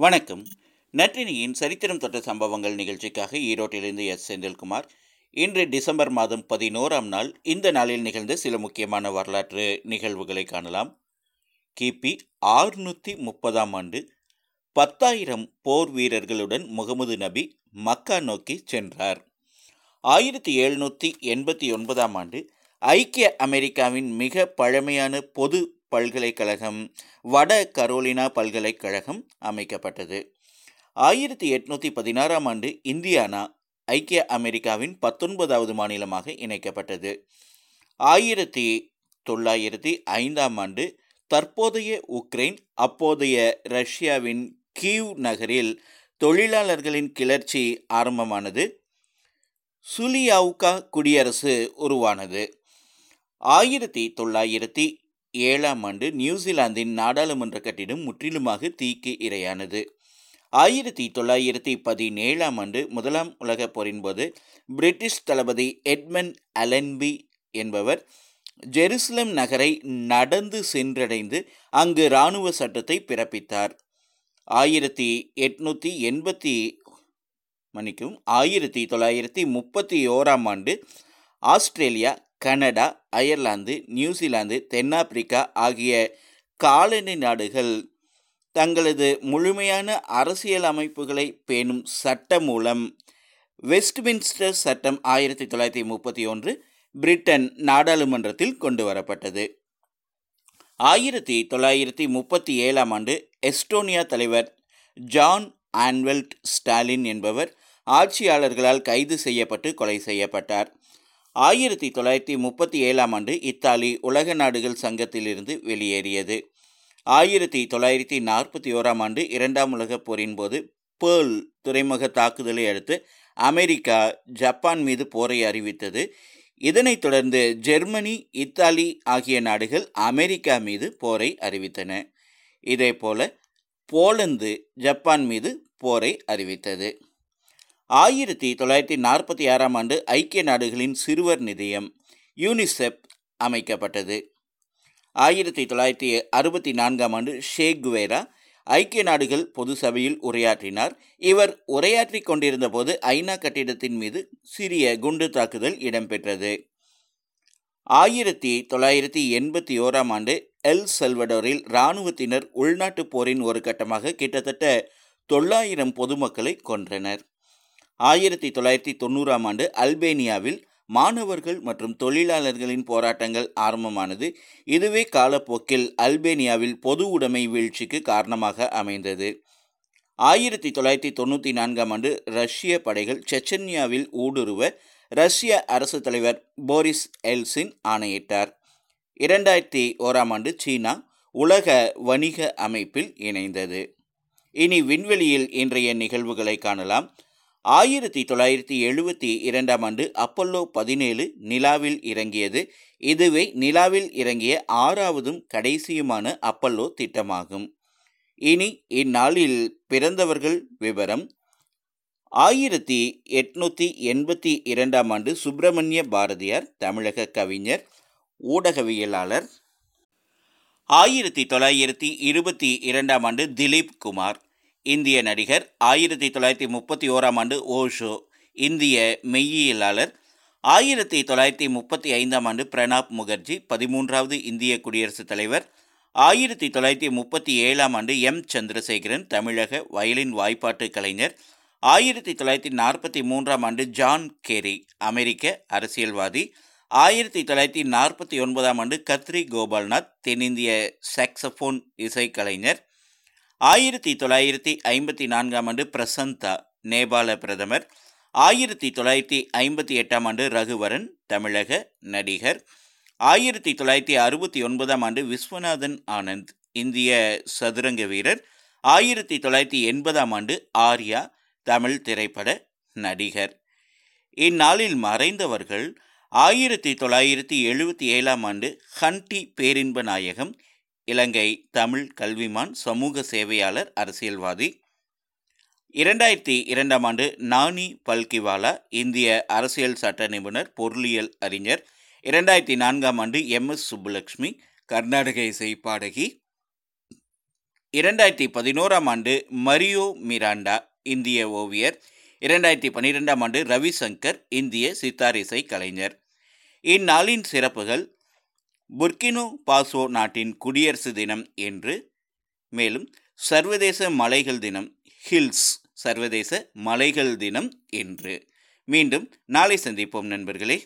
வணக்கம். நற்றினியின் சரித்திரம் தொட்ட சம்பவங்கள் நிகழ்ச்சிக்காக ஈரோட்டிலிருந்து எஸ். செந்தில்குமார். இன்று டிசம்பர் மாதம் பதினோராம் நாள். இந்த நாளில் நிகழ்ந்த சில முக்கியமான வரலாற்று நிகழ்வுகளை காணலாம். கிபி ஆறுநூற்றி முப்பதாம் ஆண்டு. பத்தாயிரம் போர் வீரர்களுடன் முகமது நபி மக்கா நோக்கி சென்றார். ஆயிரத்தி எழுநூற்றி எண்பத்தி ஒன்பதாம் ஆண்டு. ஐக்கிய அமெரிக்காவின் மிக பழமையான பொது பல்கலைக்கழகம் வட கரோலினா பல்கலைக்கழகம் அமைக்கப்பட்டது. ஆயிரத்தி எட்நூற்றி பதினாறாம் ஆண்டு இந்தியானா ஐக்கிய அமெரிக்காவின் பத்தொன்பதாவது மாநிலமாக இணைக்கப்பட்டது. ஆயிரத்தி தொள்ளாயிரத்தி ஐந்தாம் ஆண்டு தற்போதைய உக்ரைன் அப்போதைய ரஷ்யாவின் கீவ் நகரில் தொழிலாளர்களின் கிளர்ச்சி ஆரம்பமானது. சுலியாவுகா குடியரசு உருவானது. ஆயிரத்தி தொள்ளாயிரத்தி ஏழாம் ஆண்டு நியூசிலாந்தின் நாடாளுமன்ற கட்டிடம் முற்றிலுமாக தீக்கு இரையானது. ஆயிரத்தி தொள்ளாயிரத்தி பதினேழாம் ஆண்டு முதலாம் உலகப் போரின் போது பிரிட்டிஷ் தளபதி எட்மன் அலன்பி என்பவர் ஜெருசலம் நகரை நடந்து சென்றடைந்து அங்கு இராணுவ சட்டத்தை பிறப்பித்தார். ஆயிரத்தி எட்நூற்றி எண்பத்தி மன்னிக்கும் ஆயிரத்தி தொள்ளாயிரத்தி முப்பத்தி ஓராம் ஆண்டு ஆஸ்திரேலியா கனடா அயர்லாந்து நியூசிலாந்து தென்னாப்பிரிக்கா ஆகிய காலனி நாடுகள் தங்களது முழுமையான அரசியல் அமைப்புகளை பேணும் சட்டம் மூலம் வெஸ்ட்மின்ஸ்டர் சட்டம் ஆயிரத்தி தொள்ளாயிரத்தி முப்பத்தி ஒன்று பிரிட்டன் நாடாளுமன்றத்தில் கொண்டு வரப்பட்டது. ஆயிரத்தி தொள்ளாயிரத்தி முப்பத்தி ஏழாம் ஆண்டு எஸ்டோனியா தலைவர் ஜான் ஆன்வெல்ட் ஸ்டாலின் என்பவர் ஆட்சியாளர்களால் கைது செய்யப்பட்டு கொலை செய்யப்பட்டார். ஆயிரத்தி தொள்ளாயிரத்தி முப்பத்தி ஏழாம் ஆண்டு இத்தாலி உலக நாடுகள் சங்கத்திலிருந்து வெளியேறியது. ஆயிரத்தி தொள்ளாயிரத்தி நாற்பத்தி ஓராம் ஆண்டு இரண்டாம் உலகப் போரின் போது பேர்ல் துறைமுக தாக்குதலை அடுத்து அமெரிக்கா ஜப்பான் மீது போரை அறிவித்தது. இதனைத் தொடர்ந்து ஜெர்மனி இத்தாலி ஆகிய நாடுகள் அமெரிக்கா மீது போரை அறிவித்தன. இதேபோல போலந்து ஜப்பான் மீது போரை அறிவித்தது. ஆயிரத்தி தொள்ளாயிரத்தி நாற்பத்தி ஆறாம் ஆண்டு ஐக்கிய நாடுகளின் சிறுவர் நிதியம் யூனிசெப் அமைக்கப்பட்டது. ஆயிரத்தி தொள்ளாயிரத்தி அறுபத்தி நான்காம் ஆண்டு ஷேக் குவேரா ஐக்கிய நாடுகள் பொது சபையில் உரையாற்றினார். இவர் உரையாற்றி கொண்டிருந்த போது ஐநா கட்டிடத்தின் மீது சிறிய குண்டு தாக்குதல் இடம்பெற்றது. ஆயிரத்தி தொள்ளாயிரத்தி எண்பத்தி ஓராம் ஆண்டு எல் செல்வடோரில் இராணுவத்தினர் உள்நாட்டுப் போரின் ஒரு கட்டமாக கிட்டத்தட்ட தொள்ளாயிரம் பொதுமக்களை கொன்றனர். ஆயிரத்தி தொள்ளாயிரத்தி தொண்ணூறாம் ஆண்டு அல்பேனியாவில் மாணவர்கள் மற்றும் தொழிலாளர்களின் போராட்டங்கள் ஆரம்பமானது. இதுவே காலப்போக்கில் அல்பேனியாவில் பொது உடைமை வீழ்ச்சிக்கு காரணமாக அமைந்தது. ஆயிரத்தி தொள்ளாயிரத்தி தொண்ணூற்றி நான்காம் ஆண்டு ரஷ்ய படைகள் செச்சன்யாவில் ஊடுருவ ரஷ்ய அரசு தலைவர் போரிஸ் எல்சின் ஆணையிட்டார். இரண்டாயிரத்தி ஓராம் ஆண்டு சீனா உலக வணிக அமைப்பில் இணைந்தது. இனி விண்வெளியில் இன்றைய நிகழ்வுகளை காணலாம். ஆயிரத்தி தொள்ளாயிரத்தி எழுபத்தி இரண்டாம் ஆண்டு அப்பல்லோ பதினேழு நிலாவில் இறங்கியது. இதுவே நிலாவில் இறங்கிய ஆறாவதும் கடைசியுமான அப்பல்லோ திட்டமாகும். இனி இந்நாளில் பிறந்தவர்கள் விவரம். ஆயிரத்தி எட்நூற்றி எண்பத்தி இரண்டாம் ஆண்டு சுப்பிரமணிய பாரதியார் தமிழக கவிஞர் ஊடகவியலாளர். ஆயிரத்தி தொள்ளாயிரத்தி இருபத்தி இரண்டாம் ஆண்டு திலீப் குமார். இந்திய நடிகர் ஆயிரத்தி தொள்ளாயிரத்தி முப்பத்தி ஓராம் ஆண்டு ஓஷோ இந்திய மெய்யியலாளர் ஆயிரத்தி தொள்ளாயிரத்தி முப்பத்தி ஐந்தாம் ஆண்டு பிரணாப் முகர்ஜி பதிமூன்றாவது இந்திய குடியரசுத் தலைவர் ஆயிரத்தி தொள்ளாயிரத்தி முப்பத்தி ஏழாம் ஆண்டு எம். சந்திரசேகரன் தமிழக வயலின் வாய்ப்பாட்டு கலைஞர் ஆயிரத்தி தொள்ளாயிரத்தி நாற்பத்தி மூன்றாம் ஆண்டு ஜான் கேரி அமெரிக்க அரசியல்வாதி ஆயிரத்தி தொள்ளாயிரத்தி நாற்பத்தி ஒன்பதாம் ஆண்டு கத்ரி கோபால்நாத் தென்னிந்திய சாக்சபோன் இசைக்கலைஞர் ஆயிரத்தி தொள்ளாயிரத்தி ஐம்பத்தி நான்காம் ஆண்டு பிரசந்தா நேபாள பிரதமர் ஆயிரத்தி தொள்ளாயிரத்தி ஐம்பத்தி எட்டாம் ஆண்டு ரகுவரன் தமிழக நடிகர் ஆயிரத்தி தொள்ளாயிரத்தி அறுபத்தி ஒன்பதாம் ஆண்டு விஸ்வநாதன் ஆனந்த் இந்திய சதுரங்க வீரர் ஆயிரத்தி தொள்ளாயிரத்தி எண்பதாம் ஆண்டு ஆர்யா தமிழ் திரைப்பட நடிகர். இந்நாளில் மறைந்தவர்கள் ஆயிரத்தி தொள்ளாயிரத்தி எழுபத்தி ஏழாம் ஆண்டு ஹண்டி பேரின்ப நாயகம் இலங்கை தமிழ் கல்விமான் சமூக சேவையாளர் அரசியல்வாதி. இரண்டாயிரத்தி இரண்டாம் ஆண்டு நானி பல்கிவாலா இந்திய அரசியல் சட்ட நிபுணர் பொருளியல் அறிஞர். இரண்டாயிரத்தி நான்காம் ஆண்டு எம். எஸ். சுப்புலட்சுமி கர்நாடக இசை பாடகி. இரண்டாயிரத்தி பதினோராம் ஆண்டு மரியோ மிராண்டா இந்திய ஓவியர். இரண்டாயிரத்தி பன்னிரெண்டாம் ஆண்டு ரவிசங்கர் இந்திய சித்தார் இசை கலைஞர். இந்நாளின் சிறப்புகள் புர்கினோ பாசோ நாட்டின் குடியரசு தினம் என்று மேலும் சர்வதேச மலைகள் தினம் ஹில்ஸ் சர்வதேச மலைகள் தினம் என்று மீண்டும் நாளை சந்திப்போம் நண்பர்களே.